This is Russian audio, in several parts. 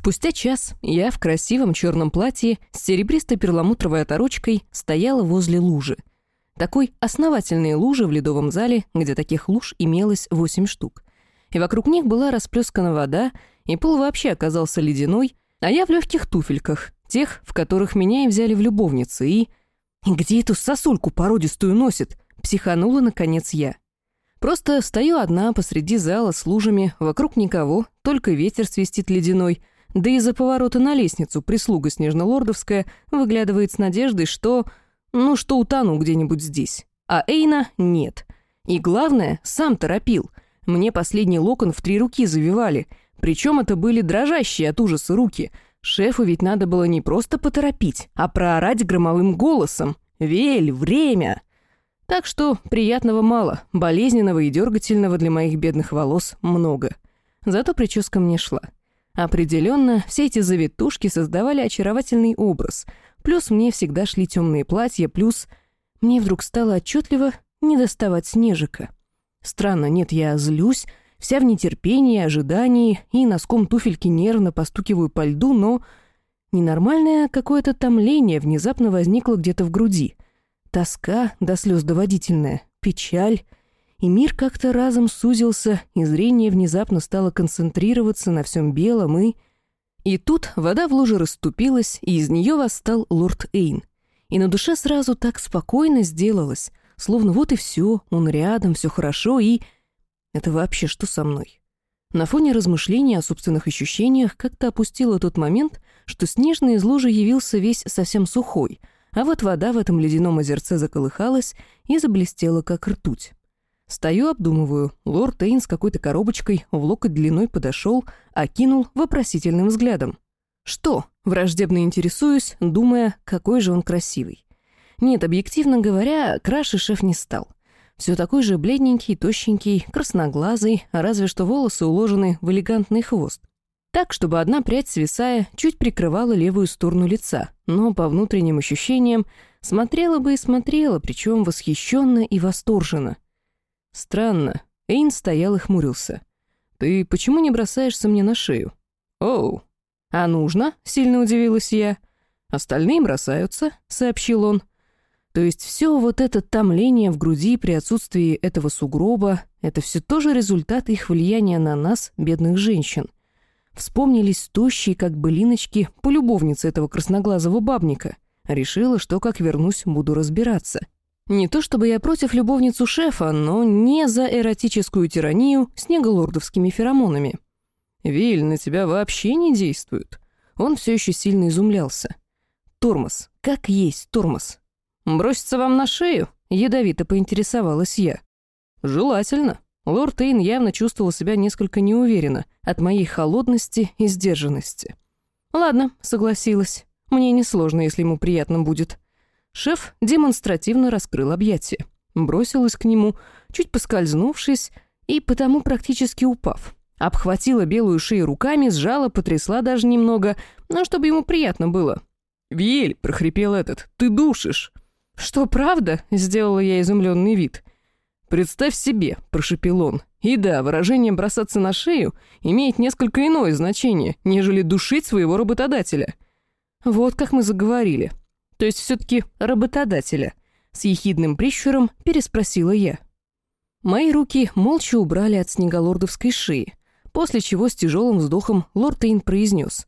Спустя час я в красивом черном платье с серебристо-перламутровой оторочкой стояла возле лужи. Такой основательной лужи в ледовом зале, где таких луж имелось восемь штук. И вокруг них была расплескана вода, и пол вообще оказался ледяной, а я в легких туфельках, тех, в которых меня и взяли в любовницы, и... «Где эту сосульку породистую носит?» — психанула, наконец, я. Просто стою одна посреди зала с лужами, вокруг никого, только ветер свистит ледяной, да из-за поворота на лестницу прислуга снежнолордовская выглядывает с надеждой, что... Ну, что утону где-нибудь здесь. А Эйна нет. И главное, сам торопил. Мне последний локон в три руки завивали. Причем это были дрожащие от ужаса руки. Шефу ведь надо было не просто поторопить, а проорать громовым голосом. «Вель, время!» Так что приятного мало, болезненного и дергательного для моих бедных волос много. Зато прическа мне шла. Определенно, все эти завитушки создавали очаровательный образ. Плюс мне всегда шли темные платья, плюс мне вдруг стало отчетливо не доставать снежика. Странно, нет, я злюсь, вся в нетерпении, ожидании и носком туфельки нервно постукиваю по льду, но ненормальное какое-то томление внезапно возникло где-то в груди. Тоска до слез доводительная, печаль — и мир как-то разом сузился, и зрение внезапно стало концентрироваться на всем белом, и... И тут вода в луже расступилась, и из нее восстал лорд Эйн. И на душе сразу так спокойно сделалось, словно вот и все, он рядом, все хорошо, и... Это вообще что со мной? На фоне размышлений о собственных ощущениях как-то опустило тот момент, что снежный из лужи явился весь совсем сухой, а вот вода в этом ледяном озерце заколыхалась и заблестела, как ртуть. Стою, обдумываю. Лорд Эйн с какой-то коробочкой в локоть длиной подошел, окинул вопросительным взглядом. «Что?» — враждебно интересуюсь, думая, какой же он красивый. Нет, объективно говоря, краше шеф не стал. Все такой же бледненький, тощенький, красноглазый, разве что волосы уложены в элегантный хвост. Так, чтобы одна прядь, свисая, чуть прикрывала левую сторону лица, но по внутренним ощущениям смотрела бы и смотрела, причем восхищенно и восторженно — Странно. Эйн стоял и хмурился. «Ты почему не бросаешься мне на шею?» «Оу». «А нужно?» — сильно удивилась я. «Остальные бросаются», — сообщил он. То есть все вот это томление в груди при отсутствии этого сугроба — это все тоже результат их влияния на нас, бедных женщин. Вспомнились тощие, как былиночки, полюбовницы этого красноглазого бабника. Решила, что как вернусь, буду разбираться. Не то чтобы я против любовницу шефа, но не за эротическую тиранию снеголордовскими феромонами. Виль, на тебя вообще не действует. Он все еще сильно изумлялся. Тормоз. Как есть тормоз. Броситься вам на шею? Ядовито поинтересовалась я. Желательно. Лорд Эйн явно чувствовал себя несколько неуверенно от моей холодности и сдержанности. Ладно, согласилась. Мне несложно, если ему приятно будет. Шеф демонстративно раскрыл объятия, бросилась к нему, чуть поскользнувшись и потому практически упав. Обхватила белую шею руками, сжала, потрясла даже немного, но чтобы ему приятно было. «Виель!» — прохрипел этот. «Ты душишь!» «Что, правда?» — сделала я изумленный вид. «Представь себе!» — прошепел он. «И да, выражение «бросаться на шею» имеет несколько иное значение, нежели душить своего работодателя». Вот как мы заговорили то есть все-таки работодателя?» С ехидным прищуром переспросила я. Мои руки молча убрали от снеголордовской шеи, после чего с тяжелым вздохом лорд Эйн произнес.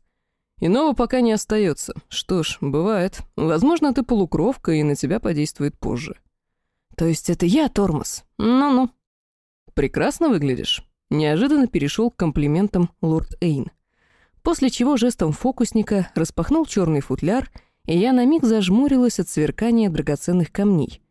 «Иного пока не остается. Что ж, бывает. Возможно, ты полукровка, и на тебя подействует позже». «То есть это я тормоз? Ну-ну». «Прекрасно выглядишь». Неожиданно перешел к комплиментам лорд Эйн. После чего жестом фокусника распахнул черный футляр и я на миг зажмурилась от сверкания драгоценных камней.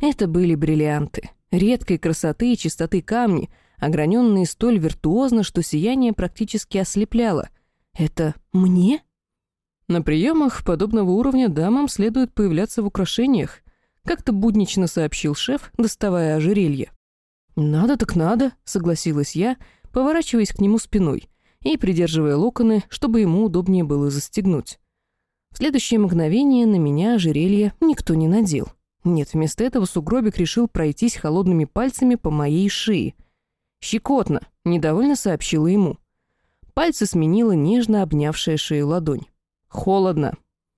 Это были бриллианты, редкой красоты и чистоты камни, ограненные столь виртуозно, что сияние практически ослепляло. Это мне? На приемах подобного уровня дамам следует появляться в украшениях, как-то буднично сообщил шеф, доставая ожерелье. «Надо так надо», — согласилась я, поворачиваясь к нему спиной и придерживая локоны, чтобы ему удобнее было застегнуть. В следующее мгновение на меня ожерелье никто не надел. Нет, вместо этого сугробик решил пройтись холодными пальцами по моей шее. «Щекотно», — недовольно сообщила ему. Пальцы сменила нежно обнявшая шею ладонь. Холодно.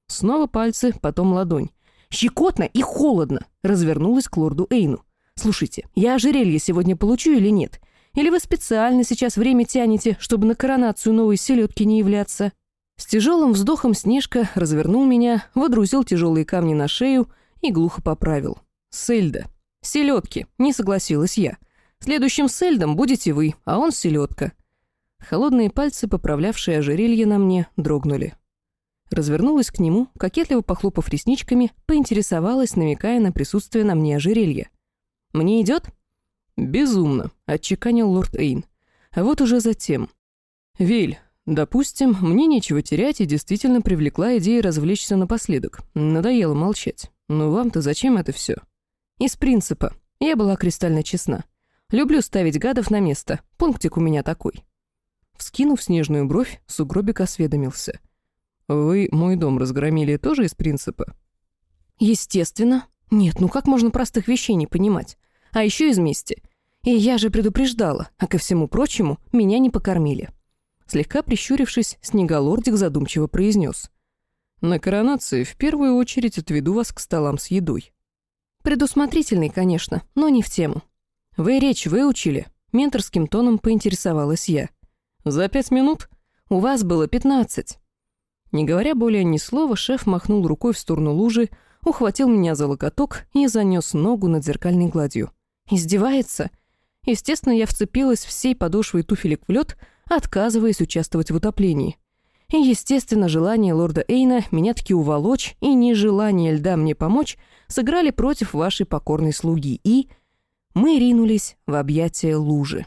Снова пальцы, потом ладонь. Щекотно и холодно. Развернулась к лорду Эйну. Слушайте, я ожерелье сегодня получу или нет? Или вы специально сейчас время тянете, чтобы на коронацию новой селедки не являться? С тяжелым вздохом Снежка развернул меня, водрузил тяжелые камни на шею и глухо поправил. «Сельда. Селедки», — не согласилась я. «Следующим сельдом будете вы, а он селедка». Холодные пальцы, поправлявшие ожерелье на мне, дрогнули. Развернулась к нему, кокетливо похлопав ресничками, поинтересовалась, намекая на присутствие на мне ожерелья. «Мне идет?» «Безумно», — отчеканил лорд Эйн. А вот уже затем. «Виль, допустим, мне нечего терять и действительно привлекла идея развлечься напоследок. Надоело молчать. Но вам-то зачем это все? Из принципа. Я была кристально честна. Люблю ставить гадов на место. Пунктик у меня такой. Вскинув снежную бровь, сугробик осведомился. «Вы мой дом разгромили тоже из принципа?» «Естественно. Нет, ну как можно простых вещей не понимать? А еще из мести. И я же предупреждала, а ко всему прочему, меня не покормили». Слегка прищурившись, Снеголордик задумчиво произнес. «На коронации в первую очередь отведу вас к столам с едой». Предусмотрительный, конечно, но не в тему. «Вы речь выучили?» Менторским тоном поинтересовалась я. «За пять минут? У вас было пятнадцать». Не говоря более ни слова, шеф махнул рукой в сторону лужи, ухватил меня за локоток и занес ногу над зеркальной гладью. Издевается? Естественно, я вцепилась всей подошвой туфелек в лед, отказываясь участвовать в утоплении. И, естественно, желание лорда Эйна меня таки уволочь и нежелание льда мне помочь сыграли против вашей покорной слуги, и мы ринулись в объятия лужи.